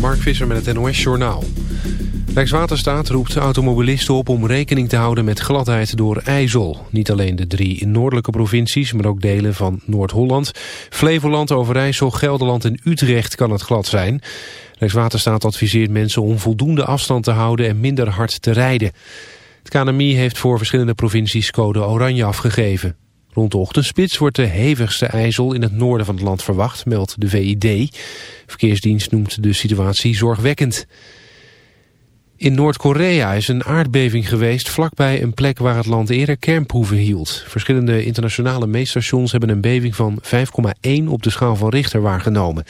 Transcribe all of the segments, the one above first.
Mark Visser met het NOS Journaal. Rijkswaterstaat roept automobilisten op om rekening te houden met gladheid door ijzel. Niet alleen de drie noordelijke provincies, maar ook delen van Noord-Holland, Flevoland, Overijssel, Gelderland en Utrecht kan het glad zijn. Rijkswaterstaat adviseert mensen om voldoende afstand te houden en minder hard te rijden. Het KNMI heeft voor verschillende provincies code oranje afgegeven. Rond de ochtendspits wordt de hevigste ijzel in het noorden van het land verwacht, meldt de VID. Verkeersdienst noemt de situatie zorgwekkend. In Noord-Korea is een aardbeving geweest vlakbij een plek waar het land eerder kernproeven hield. Verschillende internationale meetstations hebben een beving van 5,1 op de schaal van Richter waargenomen.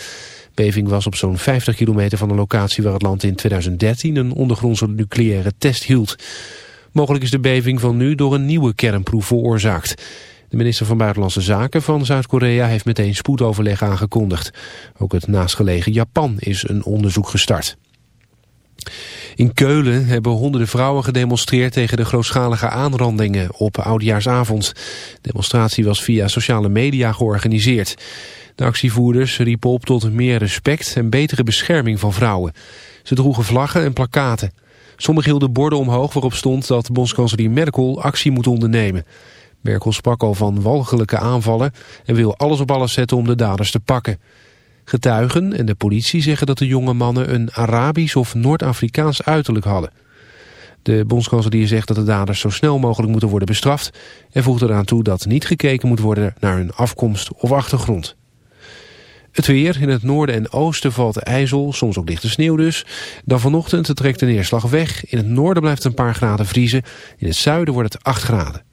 beving was op zo'n 50 kilometer van de locatie waar het land in 2013 een ondergrondse nucleaire test hield. Mogelijk is de beving van nu door een nieuwe kernproef veroorzaakt. De minister van Buitenlandse Zaken van Zuid-Korea heeft meteen spoedoverleg aangekondigd. Ook het naastgelegen Japan is een onderzoek gestart. In Keulen hebben honderden vrouwen gedemonstreerd tegen de grootschalige aanrandingen op Oudjaarsavond. De demonstratie was via sociale media georganiseerd. De actievoerders riepen op tot meer respect en betere bescherming van vrouwen. Ze droegen vlaggen en plakaten. Sommigen hielden borden omhoog waarop stond dat bondskanselier Merkel actie moet ondernemen. Merkel sprak al van walgelijke aanvallen en wil alles op alles zetten om de daders te pakken. Getuigen en de politie zeggen dat de jonge mannen een Arabisch of Noord-Afrikaans uiterlijk hadden. De bondskanselier zegt dat de daders zo snel mogelijk moeten worden bestraft... en voegt eraan toe dat niet gekeken moet worden naar hun afkomst of achtergrond. Het weer, in het noorden en oosten valt ijzel, soms ook lichte sneeuw dus. Dan vanochtend trekt de neerslag weg. In het noorden blijft het een paar graden vriezen. In het zuiden wordt het 8 graden.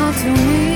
On and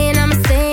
saying I'ma stay in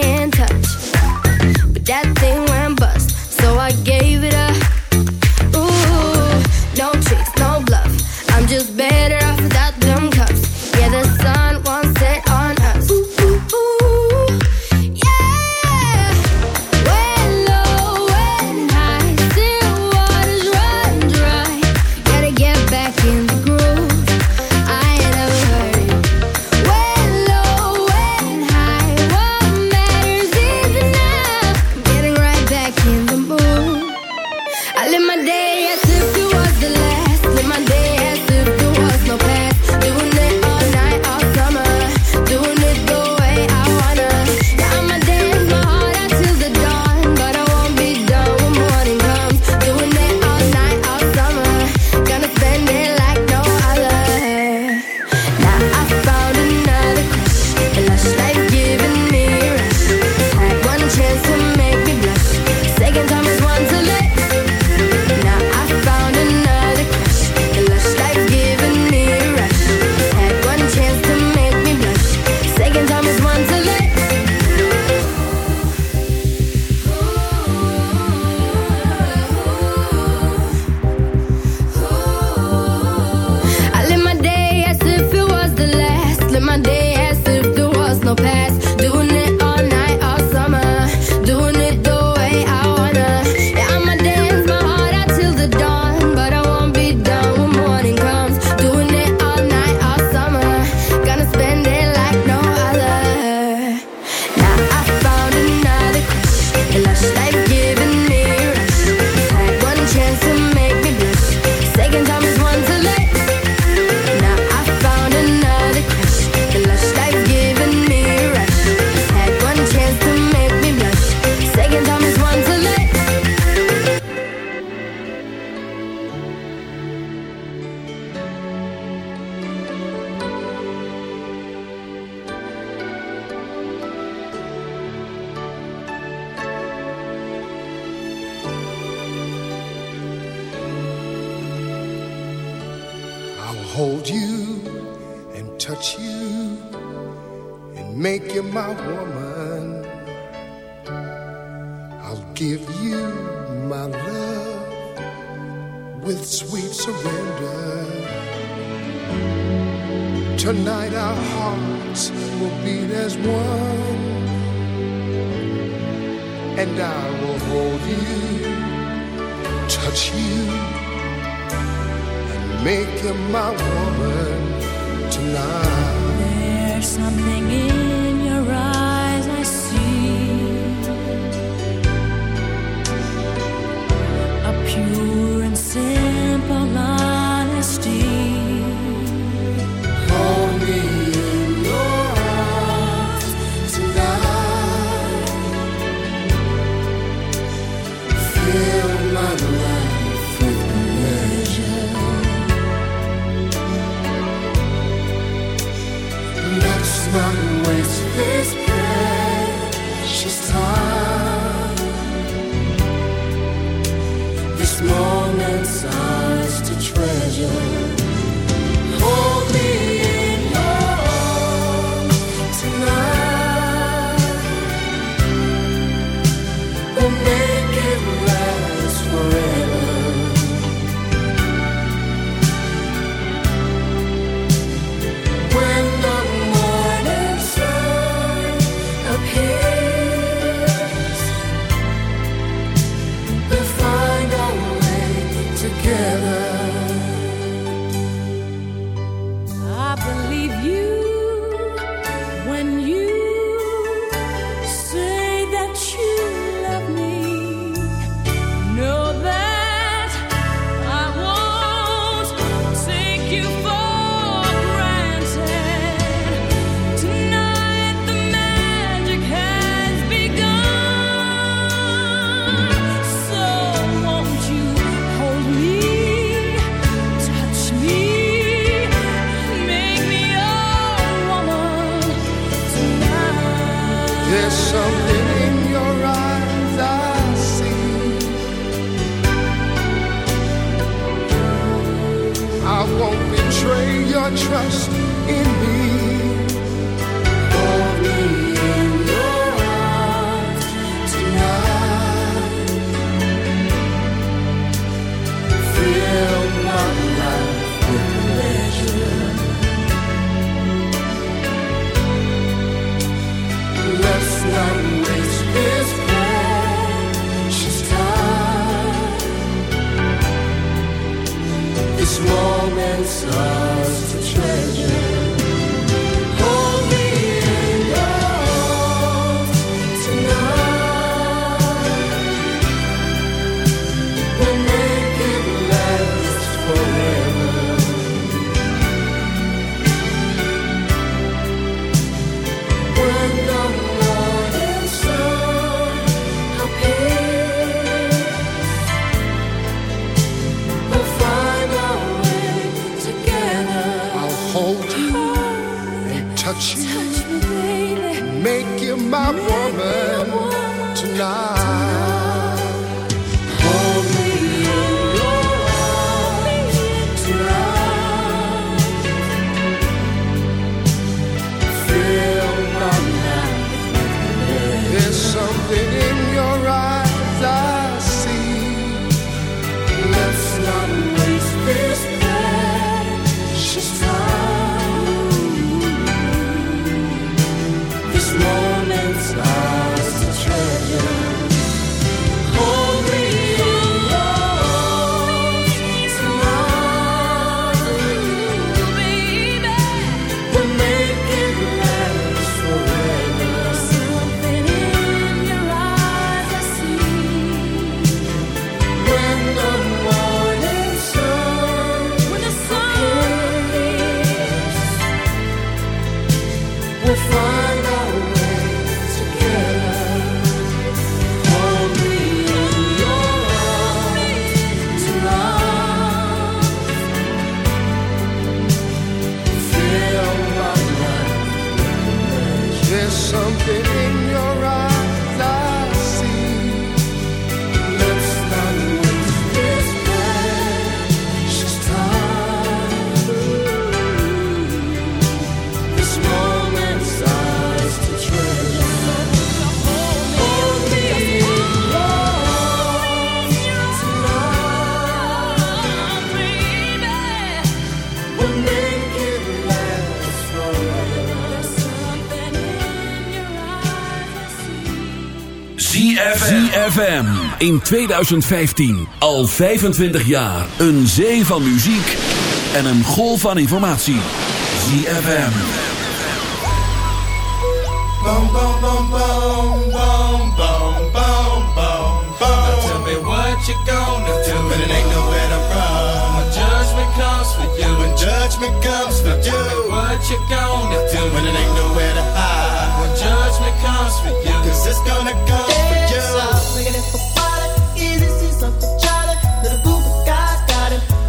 ZFM. In 2015. Al 25 jaar. Een zee van muziek. En een golf van informatie. ZFM. Boom, boom, boom, boom, boom, boom, boom, boom. Now tell me what you gonna do when it ain't nowhere to run. When judgment comes for you. When judgment comes for you. What you gonna do when it ain't nowhere to hide. Judgment comes for you. Cause it's gonna come for you.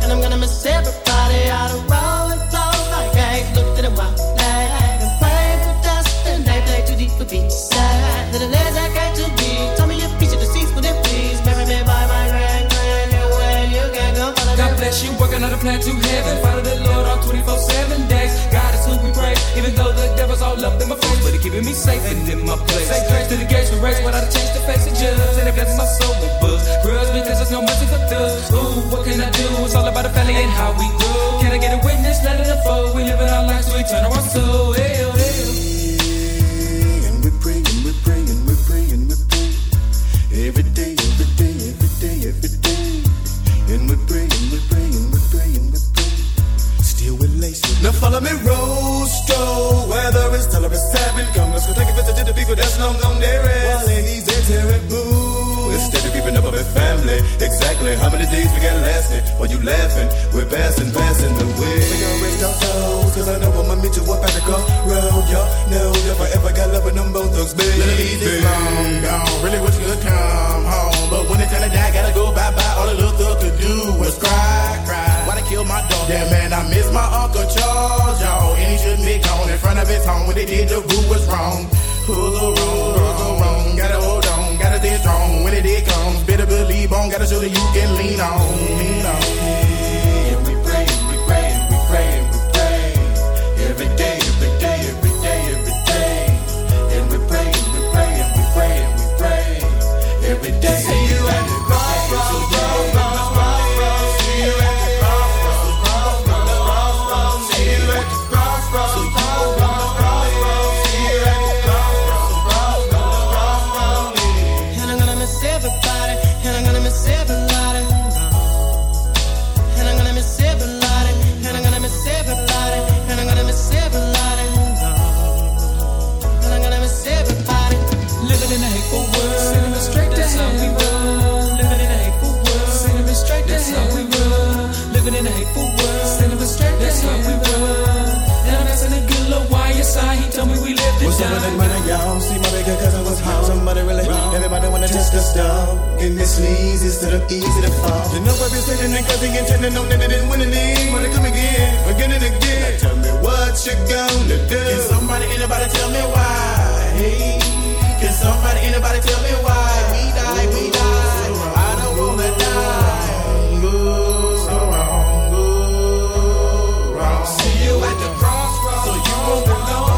And I'm gonna miss everybody out of roll and flow like eggs. Looked at a wild flag and played for dust and they play too deep for peace. Sad that the legs I got to be. Tell me your piece of deceased, but then please marry me by my grand grand. Your you can go follow God bless you, working on a plan to heaven. Follow the Lord all 24 7 days. God is who we praise, even though the all up in my face. But he keeping me safe and in my place. Say grace to the gates we race without a chance to face the judge. And it blesses my soul with books. Grudge because there's no mercy for thugs. Ooh, what can I do? It's all about the family and how we grow. Can I get a witness? Let it unfold. We live in our lives, we turn our soul. Hell, oh, hell. Oh. And we're we're we're praying, we're praying. Every day, every day, every day, every day. And we're praying, we're praying, we're praying, we're praying. Still with laces. Now follow me, Rosto. Whether it's tell or it's seven. Come, let's go take a visit to the people that's long gone there is. While ladies, they're terrible. Instead of keeping up with family. Exactly how many days we got lasting? While you laughing, we're passing, passing the way. We gon' rest our souls, cause I know I'ma meet you up at the crossroad. Y'all know if I ever got love with them both thugs, baby. Yeah, man, I miss my Uncle Charles, y'all. And he shouldn't be gone in front of his home. When they did, the root was wrong. So wrong? Who's so wrong? Gotta hold on, gotta stay strong. When it did comes, better believe on. Gotta show that you can lean on. Lean on. Test the stuff. And this leads instead of easy to fall. You know I've been sitting and cause intending on that they didn't win any. Wanna come again, again and again. Now tell me what you gonna do. Can somebody, anybody tell me why? Hey, can somebody, anybody tell me why? We die, we die. I don't wanna die. So wrong, good, wrong. See you at the crossroads, so you won't be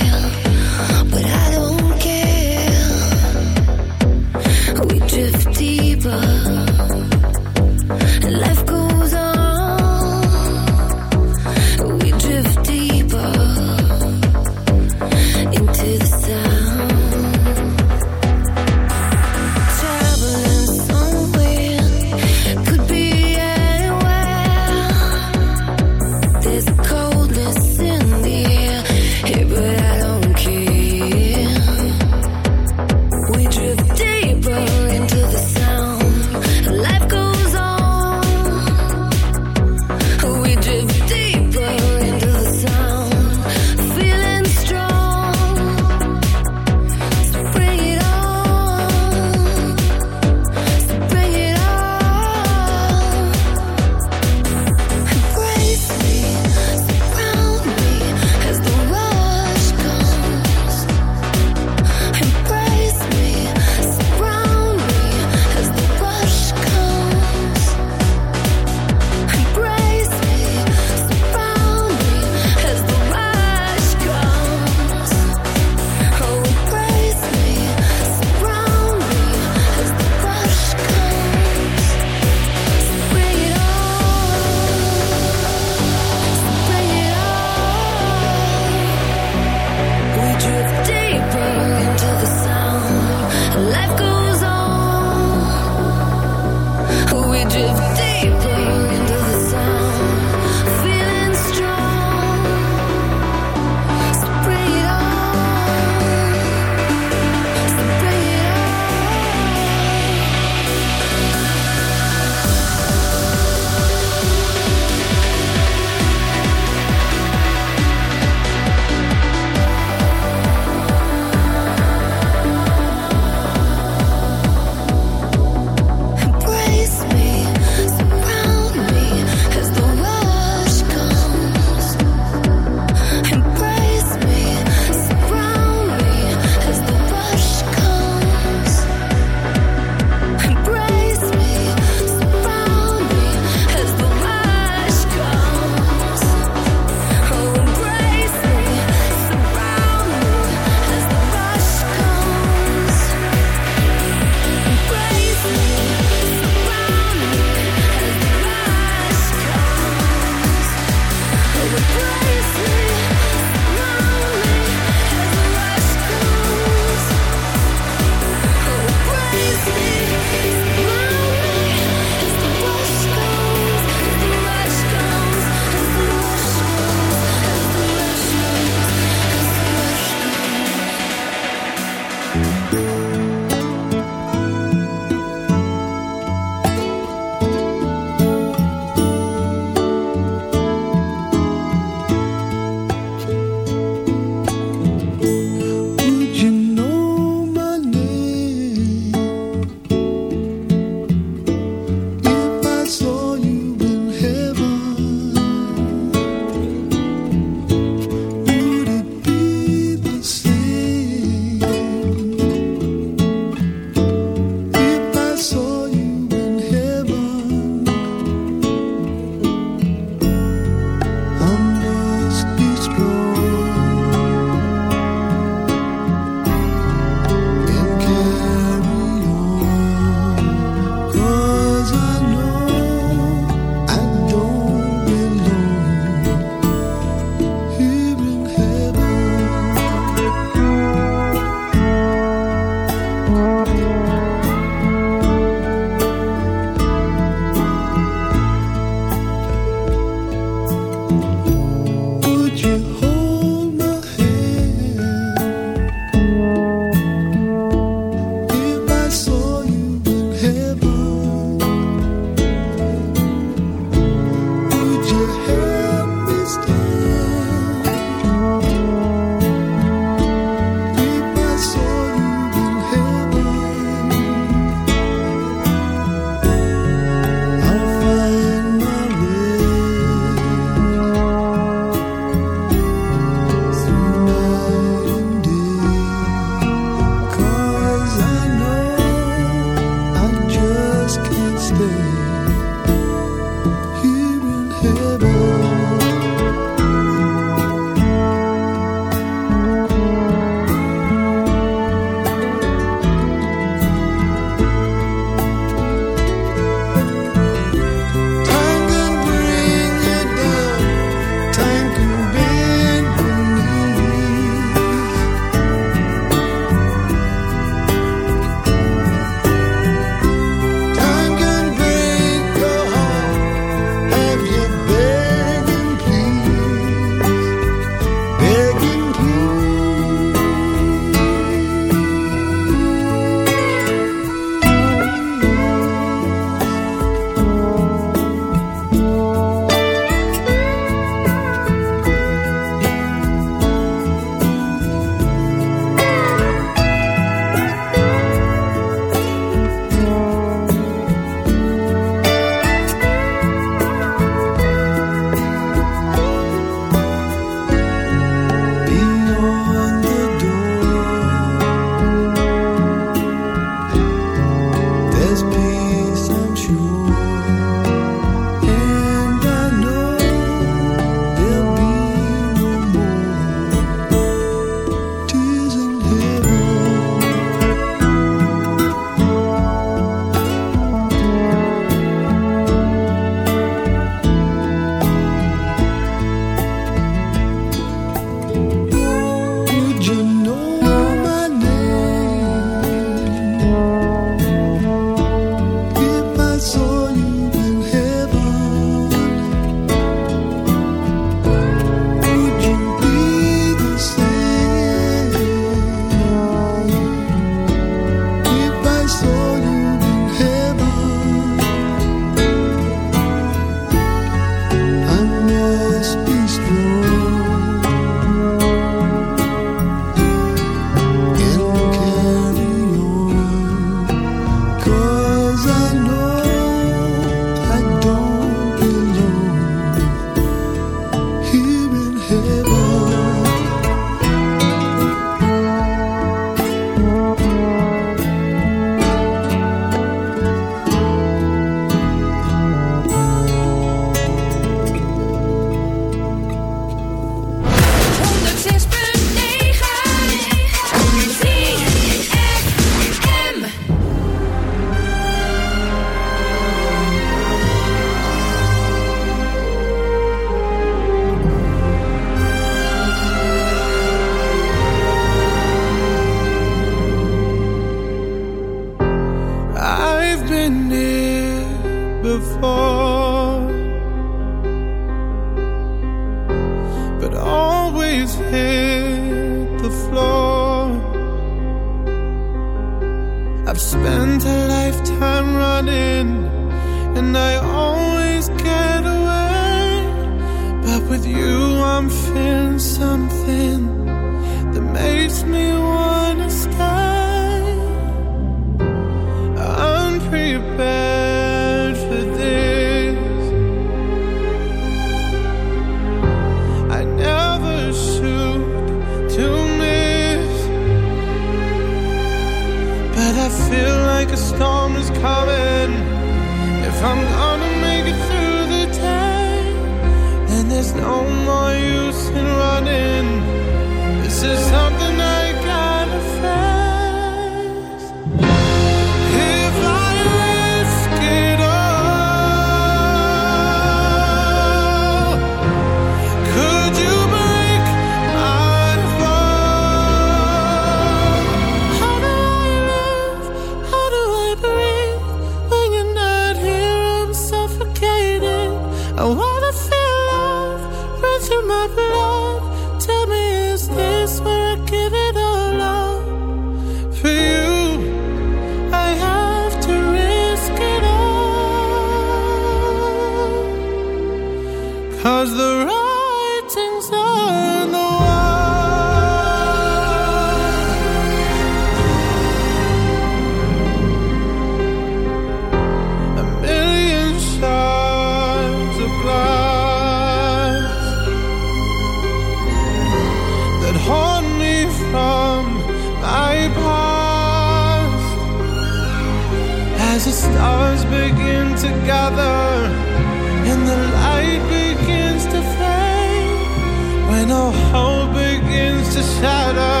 Begins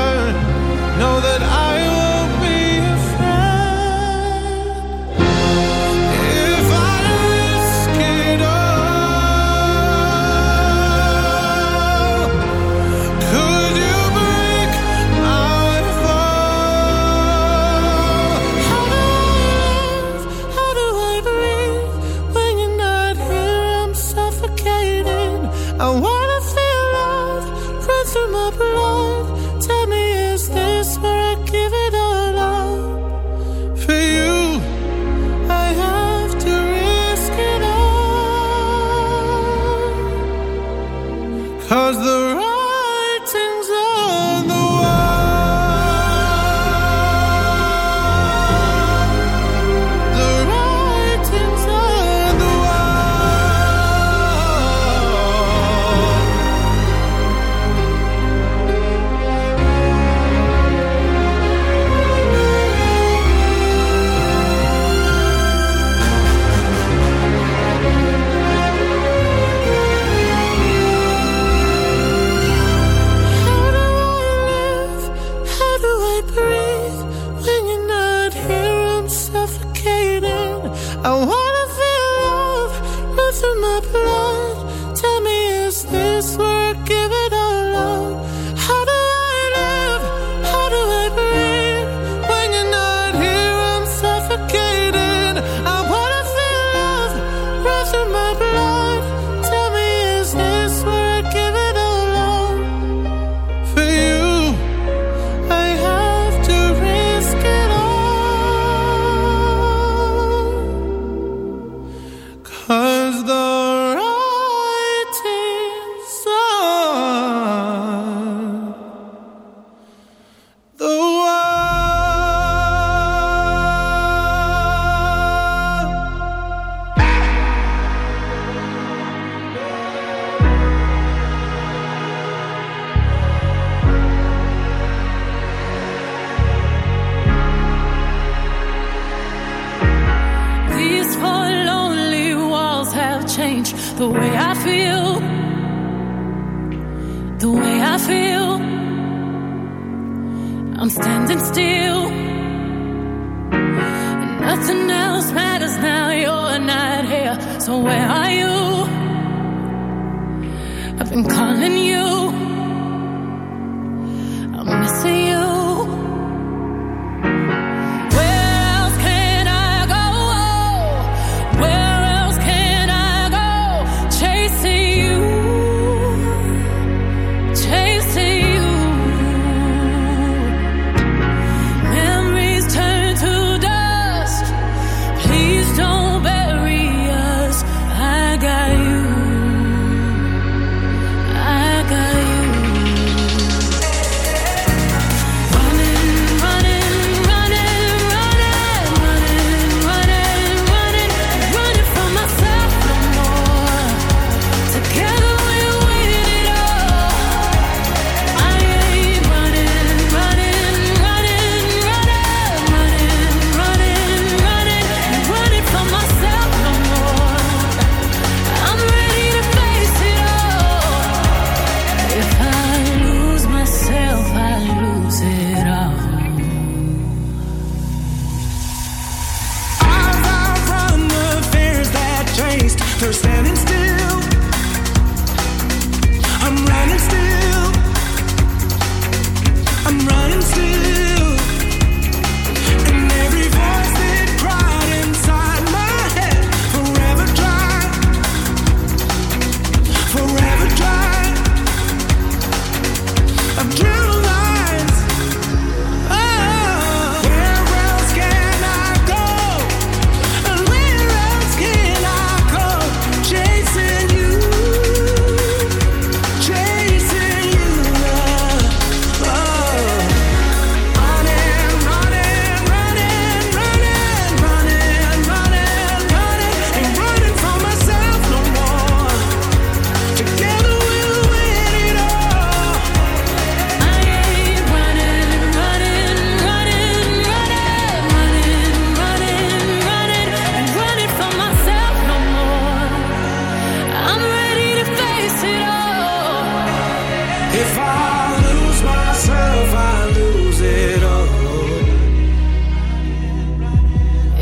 If I lose myself, I lose it all.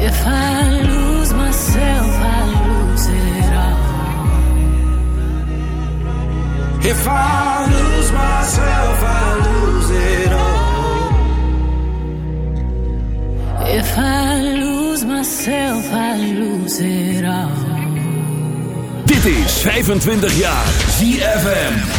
If I lose myself, I lose it all. If I lose myself, I lose it all. If I lose myself, I lose it all. Dit is 25 jaar ZFM.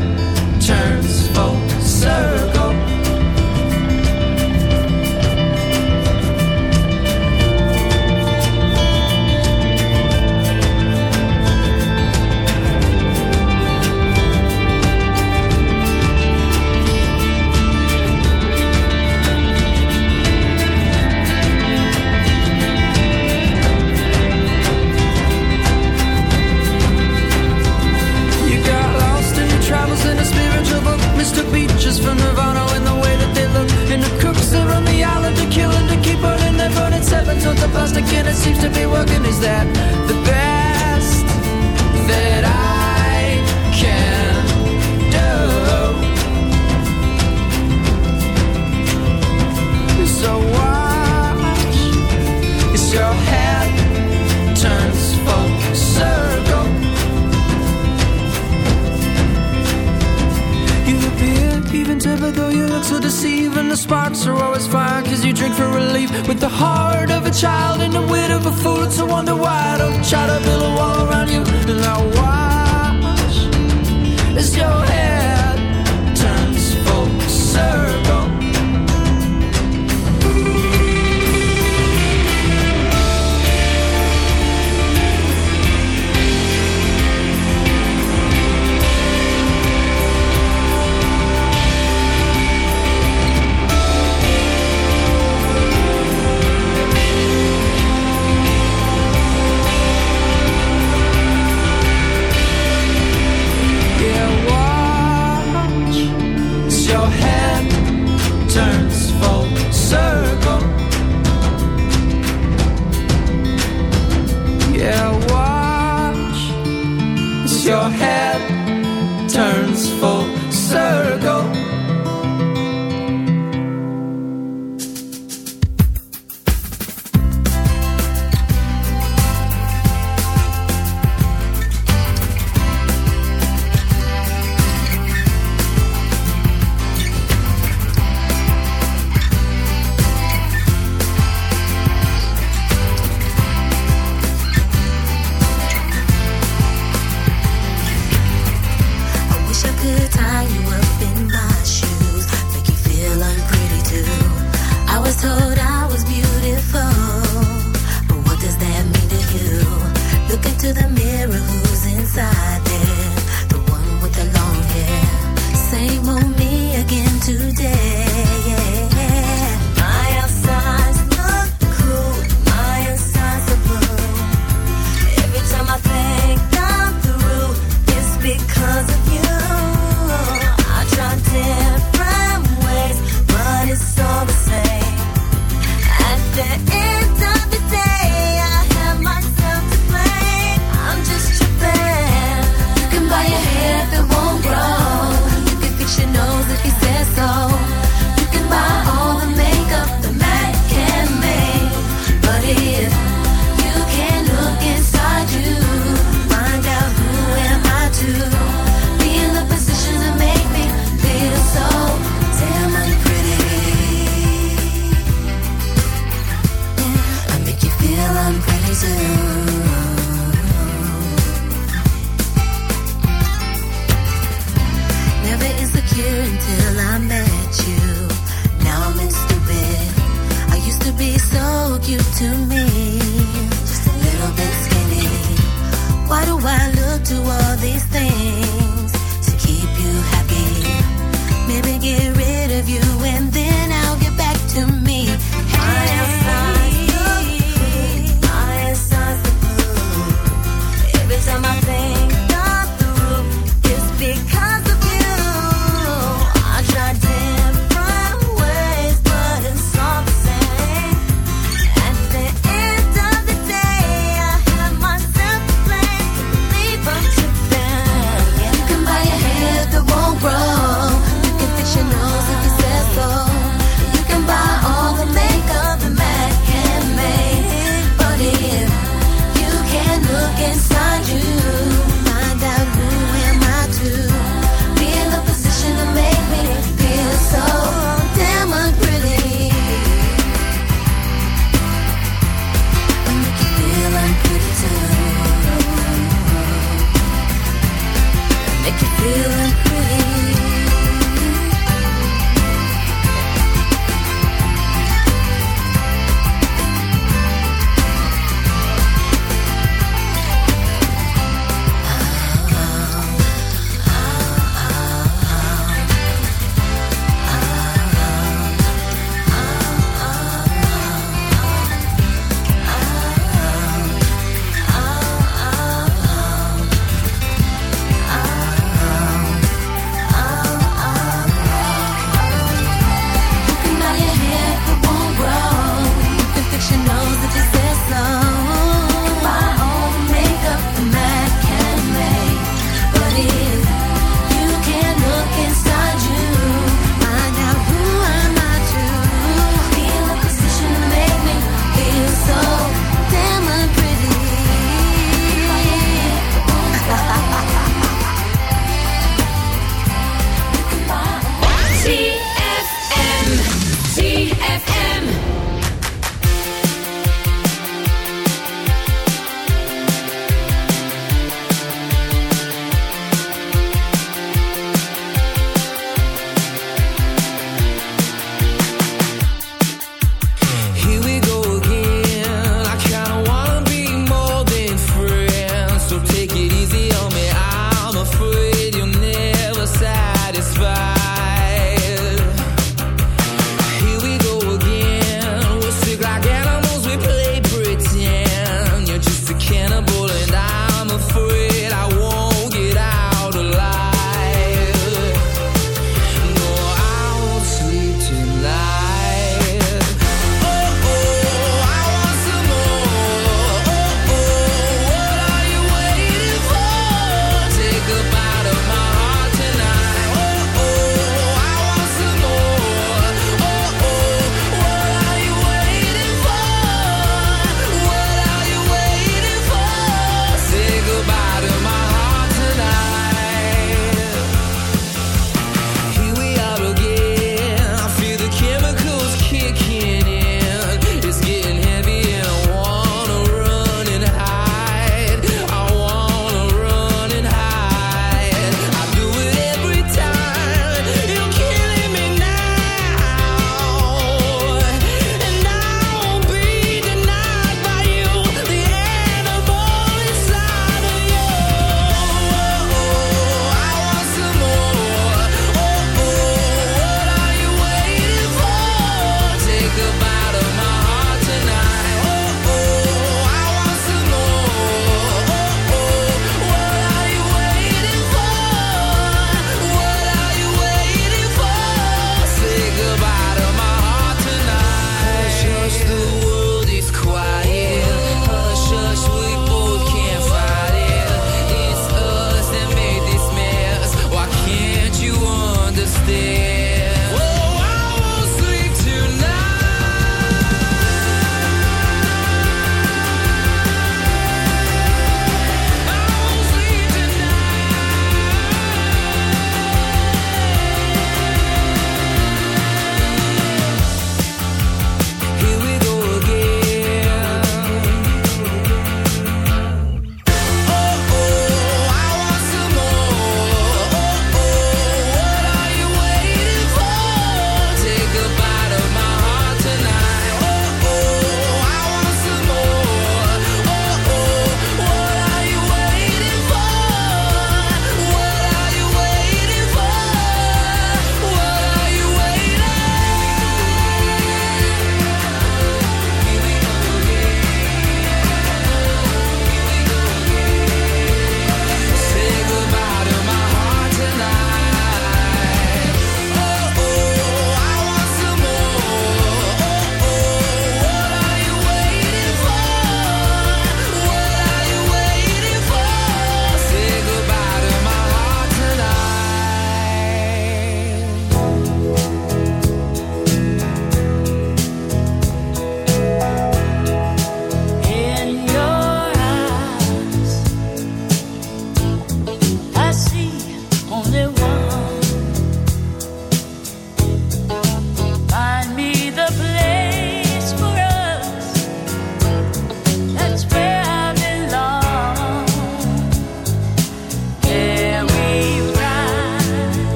turns full circle.